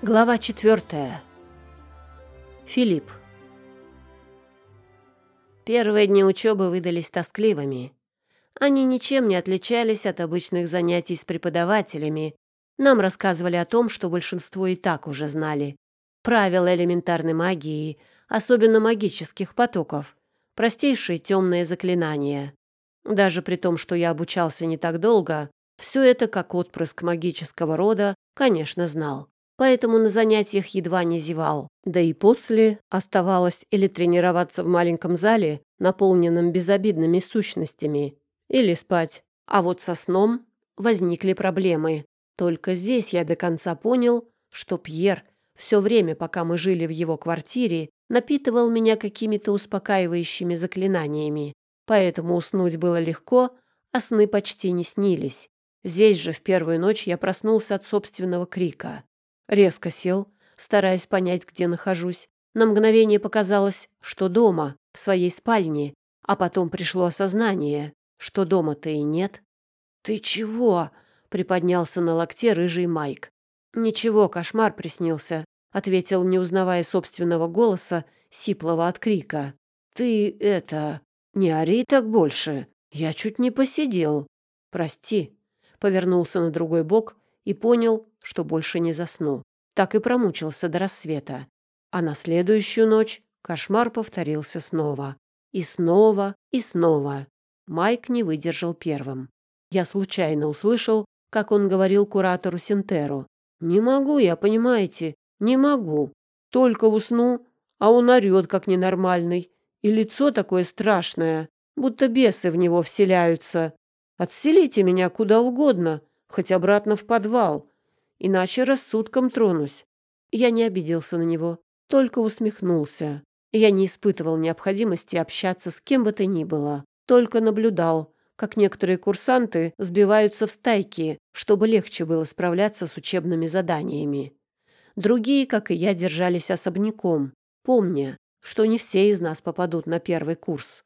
Глава четвертая. Филипп. Первые дни учебы выдались тоскливыми. Они ничем не отличались от обычных занятий с преподавателями. Нам рассказывали о том, что большинство и так уже знали. Правила элементарной магии, особенно магических потоков, простейшие темные заклинания. Даже при том, что я обучался не так долго, все это, как отпрыск магического рода, конечно, знал поэтому на занятиях едва не зевал. Да и после оставалось или тренироваться в маленьком зале, наполненном безобидными сущностями, или спать. А вот со сном возникли проблемы. Только здесь я до конца понял, что Пьер все время, пока мы жили в его квартире, напитывал меня какими-то успокаивающими заклинаниями. Поэтому уснуть было легко, а сны почти не снились. Здесь же в первую ночь я проснулся от собственного крика. Резко сел, стараясь понять, где нахожусь. На мгновение показалось, что дома, в своей спальне, а потом пришло осознание, что дома-то и нет. «Ты чего?» — приподнялся на локте рыжий Майк. «Ничего, кошмар приснился», — ответил, не узнавая собственного голоса, сиплого от крика. «Ты это... не ори так больше. Я чуть не посидел. Прости». Повернулся на другой бок и понял, что больше не засну. Так и промучился до рассвета. А на следующую ночь кошмар повторился снова. И снова, и снова. Майк не выдержал первым. Я случайно услышал, как он говорил куратору Синтеру. «Не могу я, понимаете, не могу. Только усну, а он орет, как ненормальный. И лицо такое страшное, будто бесы в него вселяются. Отселите меня куда угодно, хоть обратно в подвал иначе рассудком тронусь. Я не обиделся на него, только усмехнулся. Я не испытывал необходимости общаться с кем бы то ни было, только наблюдал, как некоторые курсанты сбиваются в стайки, чтобы легче было справляться с учебными заданиями. Другие, как и я, держались особняком, помня, что не все из нас попадут на первый курс.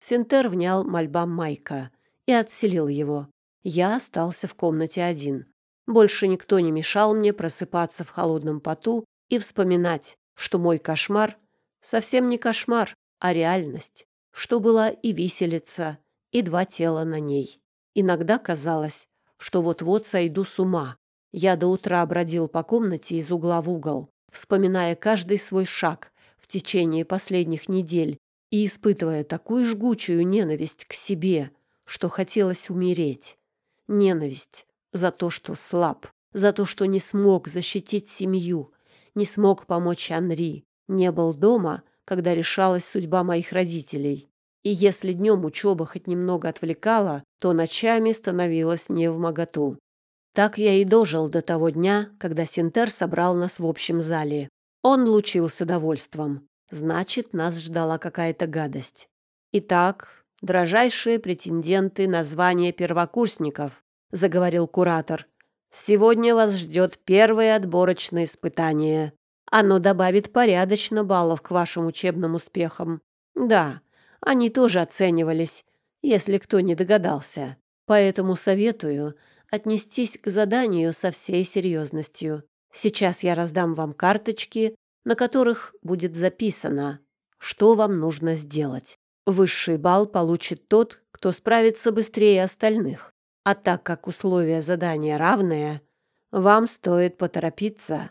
Синтер внял мольбам Майка и отселил его. Я остался в комнате один. Больше никто не мешал мне просыпаться в холодном поту и вспоминать, что мой кошмар совсем не кошмар, а реальность, что была и виселица, и два тела на ней. Иногда казалось, что вот-вот сойду с ума. Я до утра бродил по комнате из угла в угол, вспоминая каждый свой шаг в течение последних недель и испытывая такую жгучую ненависть к себе, что хотелось умереть. Ненависть, за то, что слаб, за то, что не смог защитить семью, не смог помочь Анри, не был дома, когда решалась судьба моих родителей. И если днем учеба хоть немного отвлекала, то ночами становилась не в моготу. Так я и дожил до того дня, когда Синтер собрал нас в общем зале. Он лучился довольством. Значит, нас ждала какая-то гадость. Итак, дрожайшие претенденты на звание первокурсников, — заговорил куратор. «Сегодня вас ждет первое отборочное испытание. Оно добавит порядочно баллов к вашим учебным успехам. Да, они тоже оценивались, если кто не догадался. Поэтому советую отнестись к заданию со всей серьезностью. Сейчас я раздам вам карточки, на которых будет записано, что вам нужно сделать. Высший балл получит тот, кто справится быстрее остальных. А так как условия задания равные, вам стоит поторопиться.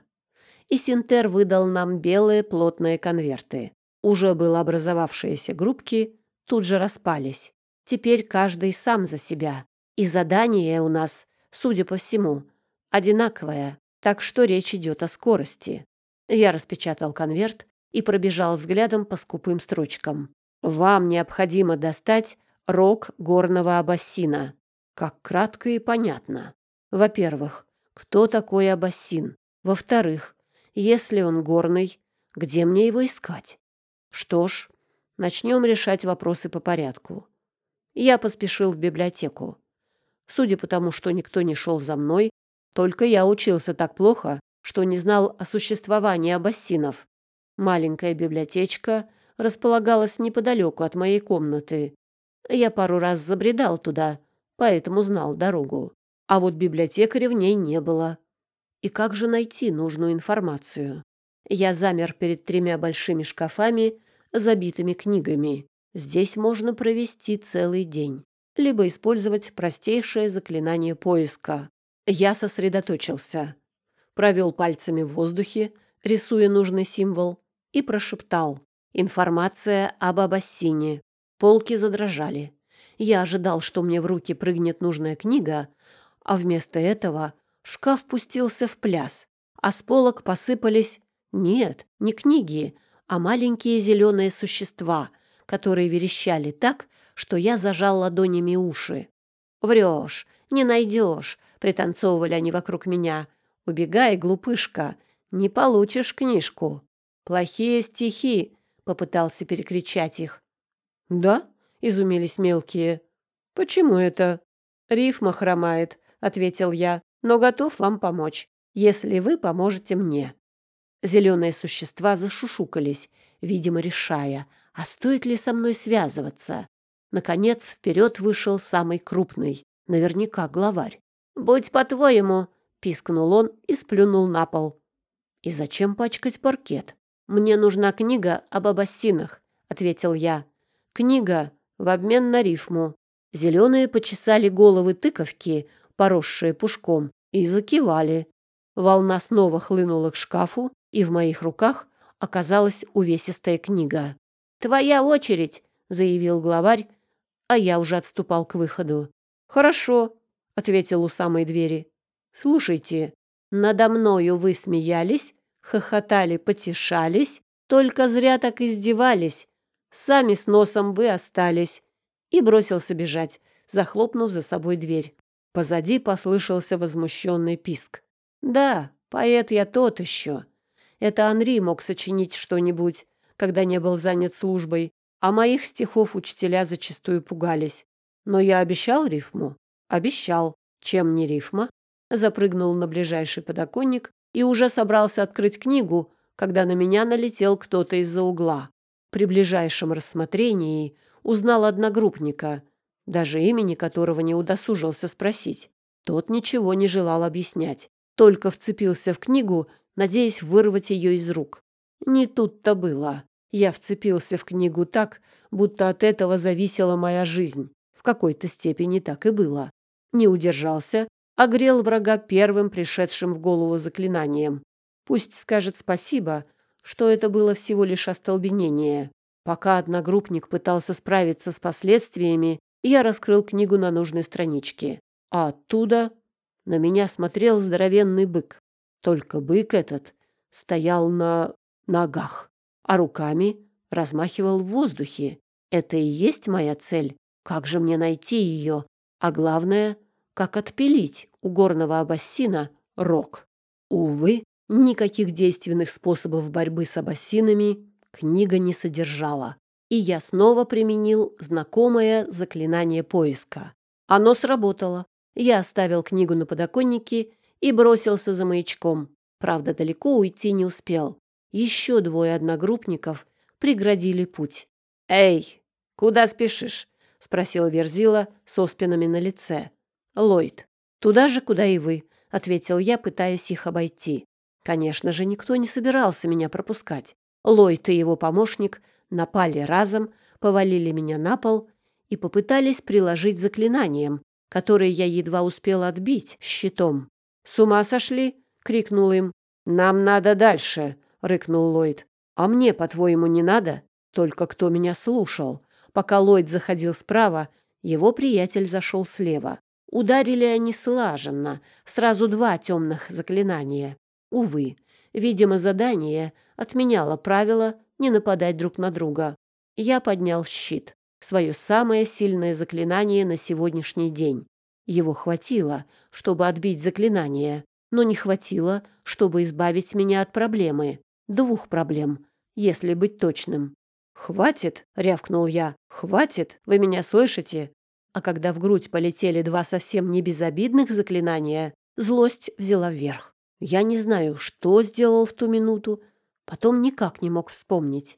И Синтер выдал нам белые плотные конверты. Уже было образовавшиеся группки, тут же распались. Теперь каждый сам за себя. И задание у нас, судя по всему, одинаковое, так что речь идет о скорости. Я распечатал конверт и пробежал взглядом по скупым строчкам. Вам необходимо достать рог горного абассина. Как кратко и понятно. Во-первых, кто такой Абассин? Во-вторых, если он горный, где мне его искать? Что ж, начнем решать вопросы по порядку. Я поспешил в библиотеку. Судя по тому, что никто не шел за мной, только я учился так плохо, что не знал о существовании абассинов. Маленькая библиотечка располагалась неподалеку от моей комнаты. Я пару раз забредал туда, поэтому знал дорогу. А вот библиотекаря в ней не было. И как же найти нужную информацию? Я замер перед тремя большими шкафами, забитыми книгами. Здесь можно провести целый день, либо использовать простейшее заклинание поиска. Я сосредоточился, провел пальцами в воздухе, рисуя нужный символ, и прошептал. Информация об Абассине. Полки задрожали. Я ожидал, что мне в руки прыгнет нужная книга, а вместо этого шкаф пустился в пляс, а с полок посыпались... Нет, не книги, а маленькие зеленые существа, которые верещали так, что я зажал ладонями уши. «Врешь, не найдешь», — пританцовывали они вокруг меня. «Убегай, глупышка, не получишь книжку». «Плохие стихи», — попытался перекричать их. «Да?» — изумились мелкие. «Почему это?» «Рифма хромает», — ответил я, «но готов вам помочь, если вы поможете мне». Зеленые существа зашушукались, видимо, решая, а стоит ли со мной связываться. Наконец, вперед вышел самый крупный, наверняка главарь. «Будь по-твоему», — пискнул он и сплюнул на пол. «И зачем пачкать паркет? Мне нужна книга об абассинах», — ответил я. «Книга в обмен на рифму». Зеленые почесали головы тыковки, поросшие пушком, и закивали. Волна снова хлынула к шкафу, и в моих руках оказалась увесистая книга. «Твоя очередь!» — заявил главарь, а я уже отступал к выходу. «Хорошо», — ответил у самой двери. «Слушайте, надо мною вы смеялись, хохотали, потешались, только зря так издевались. Сами с носом вы остались». И бросился бежать, захлопнув за собой дверь. Позади послышался возмущенный писк. «Да, поэт я тот еще. Это Анри мог сочинить что-нибудь, когда не был занят службой, а моих стихов учителя зачастую пугались. Но я обещал рифму? Обещал. Чем не рифма? Запрыгнул на ближайший подоконник и уже собрался открыть книгу, когда на меня налетел кто-то из-за угла. При ближайшем рассмотрении узнал одногруппника, даже имени которого не удосужился спросить. Тот ничего не желал объяснять, только вцепился в книгу надеясь вырвать ее из рук. Не тут-то было. Я вцепился в книгу так, будто от этого зависела моя жизнь. В какой-то степени так и было. Не удержался, огрел врага первым пришедшим в голову заклинанием. Пусть скажет спасибо, что это было всего лишь остолбенение. Пока одногруппник пытался справиться с последствиями, я раскрыл книгу на нужной страничке. А оттуда на меня смотрел здоровенный бык. Только бык этот стоял на ногах, а руками размахивал в воздухе. Это и есть моя цель. Как же мне найти ее? А главное, как отпилить у горного абассина рог? Увы, никаких действенных способов борьбы с абассинами книга не содержала. И я снова применил знакомое заклинание поиска. Оно сработало. Я оставил книгу на подоконнике и бросился за маячком. Правда, далеко уйти не успел. Еще двое одногруппников преградили путь. «Эй, куда спешишь?» — спросил Верзила с оспинами на лице. «Ллойд, туда же, куда и вы», — ответил я, пытаясь их обойти. Конечно же, никто не собирался меня пропускать. Ллойд и его помощник напали разом, повалили меня на пол и попытались приложить заклинанием, которое я едва успел отбить щитом. «С ума сошли?» — крикнул им. «Нам надо дальше», — рыкнул Ллойд. «А мне, по-твоему, не надо?» Только кто меня слушал. Пока Ллойд заходил справа, его приятель зашел слева. Ударили они слаженно, сразу два темных заклинания. Увы, видимо, задание отменяло правило не нападать друг на друга. Я поднял щит, свое самое сильное заклинание на сегодняшний день. Его хватило, чтобы отбить заклинание, но не хватило, чтобы избавить меня от проблемы. Двух проблем, если быть точным. «Хватит!» — рявкнул я. «Хватит! Вы меня слышите?» А когда в грудь полетели два совсем не безобидных заклинания, злость взяла вверх. Я не знаю, что сделал в ту минуту, потом никак не мог вспомнить.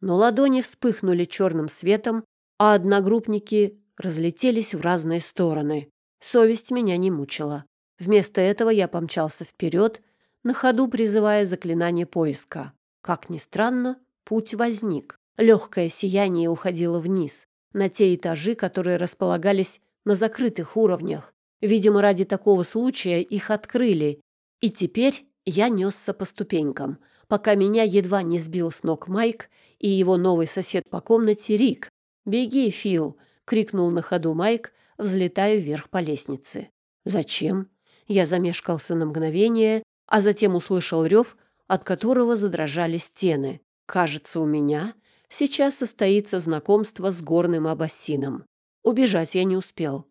Но ладони вспыхнули черным светом, а одногруппники разлетелись в разные стороны. Совесть меня не мучила. Вместо этого я помчался вперед, на ходу призывая заклинание поиска. Как ни странно, путь возник. Легкое сияние уходило вниз, на те этажи, которые располагались на закрытых уровнях. Видимо, ради такого случая их открыли. И теперь я несся по ступенькам, пока меня едва не сбил с ног Майк и его новый сосед по комнате Рик. «Беги, Фил!» — крикнул на ходу Майк, взлетая вверх по лестнице. «Зачем?» Я замешкался на мгновение, а затем услышал рев, от которого задрожали стены. «Кажется, у меня сейчас состоится знакомство с горным абассином. Убежать я не успел.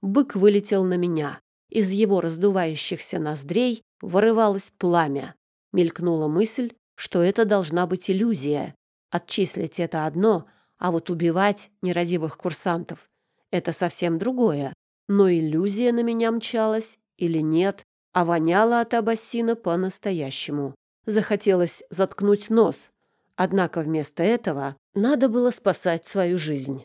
Бык вылетел на меня. Из его раздувающихся ноздрей вырывалось пламя. Мелькнула мысль, что это должна быть иллюзия. Отчислить это одно, а вот убивать нерадивых курсантов — это совсем другое. Но иллюзия на меня мчалась или нет, а воняла от абассина по-настоящему. Захотелось заткнуть нос, однако вместо этого надо было спасать свою жизнь.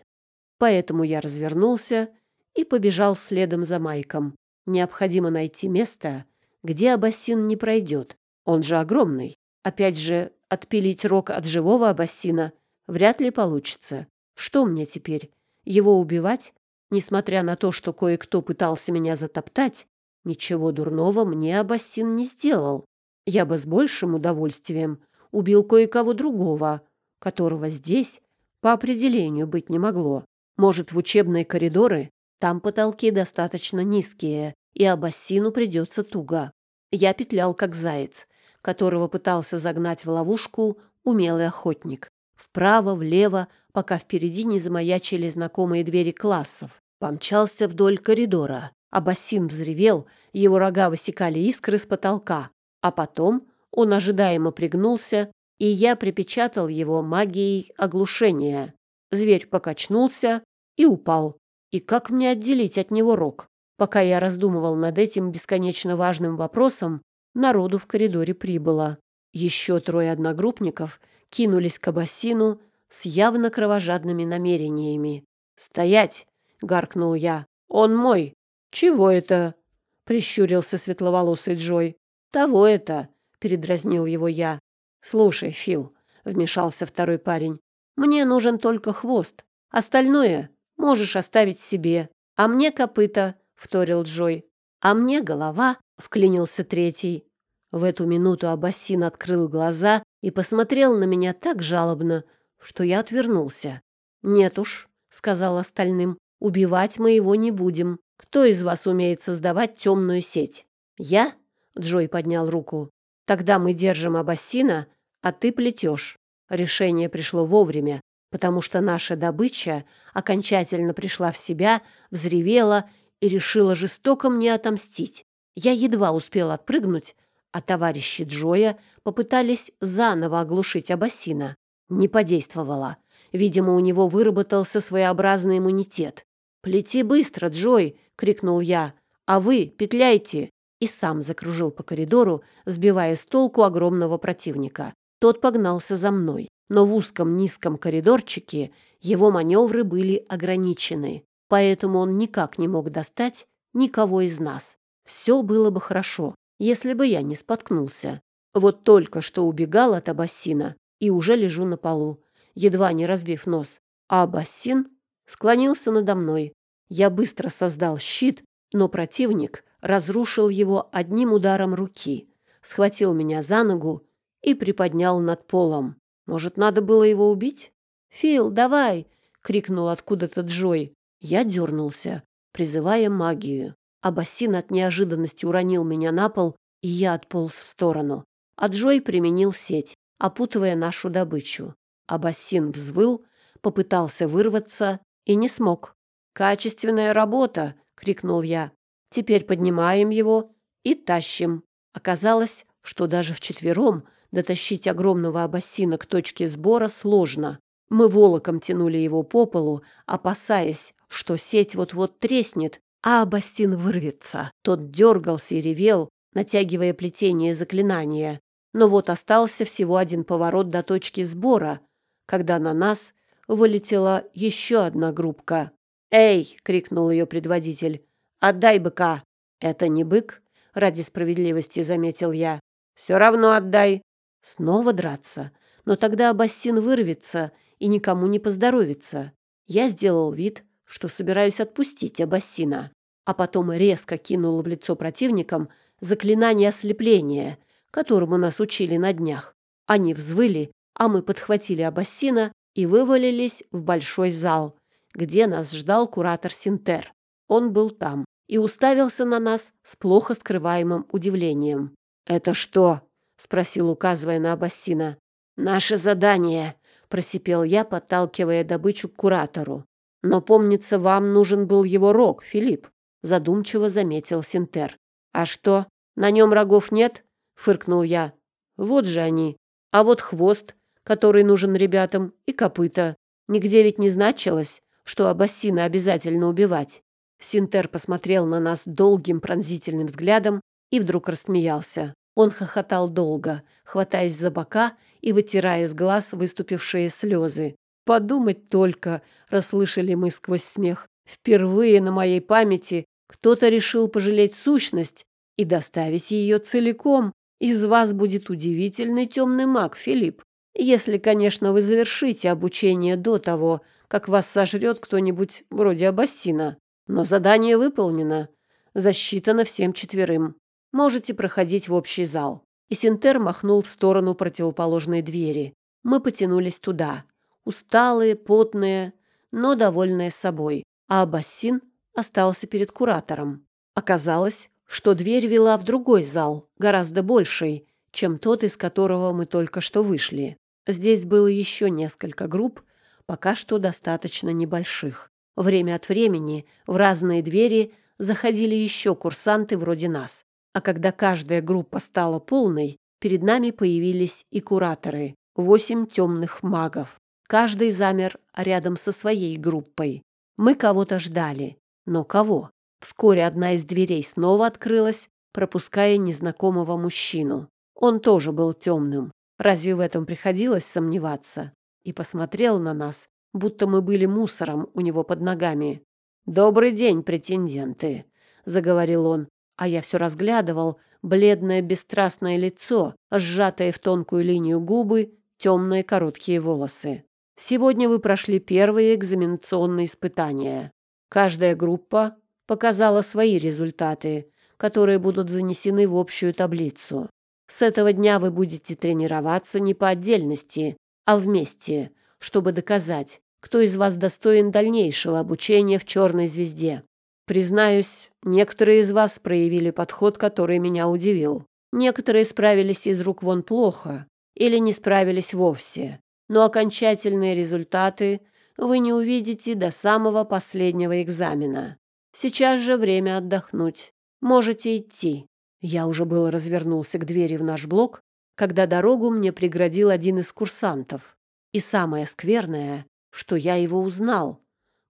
Поэтому я развернулся и побежал следом за Майком. Необходимо найти место, где абассин не пройдет. Он же огромный. Опять же, отпилить рог от живого абассина вряд ли получится. Что мне теперь? Его убивать? Несмотря на то, что кое-кто пытался меня затоптать, ничего дурного мне абассин не сделал. Я бы с большим удовольствием убил кое-кого другого, которого здесь по определению быть не могло. Может, в учебные коридоры? Там потолки достаточно низкие, и Абассину придется туго. Я петлял, как заяц, которого пытался загнать в ловушку умелый охотник. Вправо, влево, пока впереди не замаячили знакомые двери классов. Помчался вдоль коридора. Абассин взревел, его рога высекали искры с потолка. А потом он ожидаемо пригнулся, и я припечатал его магией оглушения. Зверь покачнулся и упал. И как мне отделить от него рог? Пока я раздумывал над этим бесконечно важным вопросом, народу в коридоре прибыло. Еще трое одногруппников кинулись к Абассину с явно кровожадными намерениями. «Стоять!» — гаркнул я. «Он мой!» «Чего это?» — прищурился светловолосый Джой. «Того это!» — передразнил его я. «Слушай, Фил», — вмешался второй парень, — «мне нужен только хвост. Остальное можешь оставить себе. А мне копыта», — вторил Джой. «А мне голова», — вклинился третий. В эту минуту Абассин открыл глаза и посмотрел на меня так жалобно, что я отвернулся. «Нет уж», — сказал остальным, — «убивать мы его не будем. Кто из вас умеет создавать темную сеть?» «Я?» — Джой поднял руку. Тогда мы держим Абассина, а ты плетешь. Решение пришло вовремя, потому что наша добыча окончательно пришла в себя, взревела и решила жестоко мне отомстить. Я едва успел отпрыгнуть, а товарищи Джоя попытались заново оглушить Абассина. Не подействовало. Видимо, у него выработался своеобразный иммунитет. «Плети быстро, Джой!» — крикнул я. «А вы петляйте!» И сам закружил по коридору, сбивая с толку огромного противника. Тот погнался за мной, но в узком низком коридорчике его маневры были ограничены, поэтому он никак не мог достать никого из нас. Все было бы хорошо, если бы я не споткнулся. Вот только что убегал от Абассина и уже лежу на полу, едва не разбив нос, а Абассин склонился надо мной. Я быстро создал щит, но противник разрушил его одним ударом руки, схватил меня за ногу и приподнял над полом. Может, надо было его убить? «Фил, давай!» — крикнул откуда-то Джой. Я дернулся, призывая магию. Абассин от неожиданности уронил меня на пол, и я отполз в сторону. А Джой применил сеть, опутывая нашу добычу. Абассин взвыл, попытался вырваться и не смог. «Качественная работа!» — крикнул я. Теперь поднимаем его и тащим. Оказалось, что даже вчетвером дотащить огромного абассина к точке сбора сложно. Мы волоком тянули его по полу, опасаясь, что сеть вот-вот треснет, а абассин вырвется. Тот дергался и ревел, натягивая плетение заклинания. Но вот остался всего один поворот до точки сбора, когда на нас вылетела еще одна группка. «Эй!» — крикнул ее предводитель. Отдай быка!» «Это не бык», ради справедливости заметил я. Все равно отдай. Снова драться. Но тогда Абассин вырвется и никому не поздоровится. Я сделал вид, что собираюсь отпустить Абассина, а потом резко кинул в лицо противникам заклинание ослепления, которому нас учили на днях. Они взвыли, а мы подхватили Абассина и вывалились в большой зал, где нас ждал куратор Синтер. Он был там и уставился на нас с плохо скрываемым удивлением. «Это что?» — спросил, указывая на Абассина. «Наше задание», — просипел я, подталкивая добычу к куратору. «Но, помнится, вам нужен был его рог, Филипп», — задумчиво заметил Синтер. «А что, на нем рогов нет?» — фыркнул я. «Вот же они. А вот хвост, который нужен ребятам, и копыта. Нигде ведь не значилось, что Абассина обязательно убивать». Синтер посмотрел на нас долгим пронзительным взглядом и вдруг рассмеялся. Он хохотал долго, хватаясь за бока и вытирая с глаз выступившие слезы. «Подумать только!» — расслышали мы сквозь смех. «Впервые на моей памяти кто-то решил пожалеть сущность и доставить ее целиком. Из вас будет удивительный темный маг, Филипп. Если, конечно, вы завершите обучение до того, как вас сожрет кто-нибудь вроде Абассина. Но задание выполнено. Засчитано всем четверым. Можете проходить в общий зал». И Синтер махнул в сторону противоположной двери. Мы потянулись туда. Усталые, потные, но довольные собой. А Абассин остался перед куратором. Оказалось, что дверь вела в другой зал, гораздо больший, чем тот, из которого мы только что вышли. Здесь было еще несколько групп, пока что достаточно небольших. Время от времени в разные двери заходили еще курсанты вроде нас. А когда каждая группа стала полной, перед нами появились и кураторы, восемь темных магов. Каждый замер рядом со своей группой. Мы кого-то ждали. Но кого? Вскоре одна из дверей снова открылась, пропуская незнакомого мужчину. Он тоже был темным. Разве в этом приходилось сомневаться? И посмотрел на нас, будто мы были мусором у него под ногами. «Добрый день, претенденты», — заговорил он а я все разглядывал бледное бесстрастное лицо, сжатые в тонкую линию губы, темные короткие волосы. Сегодня вы прошли первые экзаменационные испытания. Каждая группа показала свои результаты, которые будут занесены в общую таблицу. С этого дня вы будете тренироваться не по отдельности, а вместе, чтобы доказать, кто из вас достоин дальнейшего обучения в «Черной звезде». Признаюсь, некоторые из вас проявили подход, который меня удивил. Некоторые справились из рук вон плохо или не справились вовсе. Но окончательные результаты вы не увидите до самого последнего экзамена. Сейчас же время отдохнуть. Можете идти. Я уже было развернулся к двери в наш блок, когда дорогу мне преградил один из курсантов. И самое скверное, что я его узнал,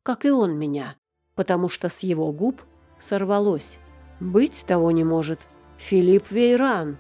как и он меня потому что с его губ сорвалось. «Быть того не может. Филипп Вейран!»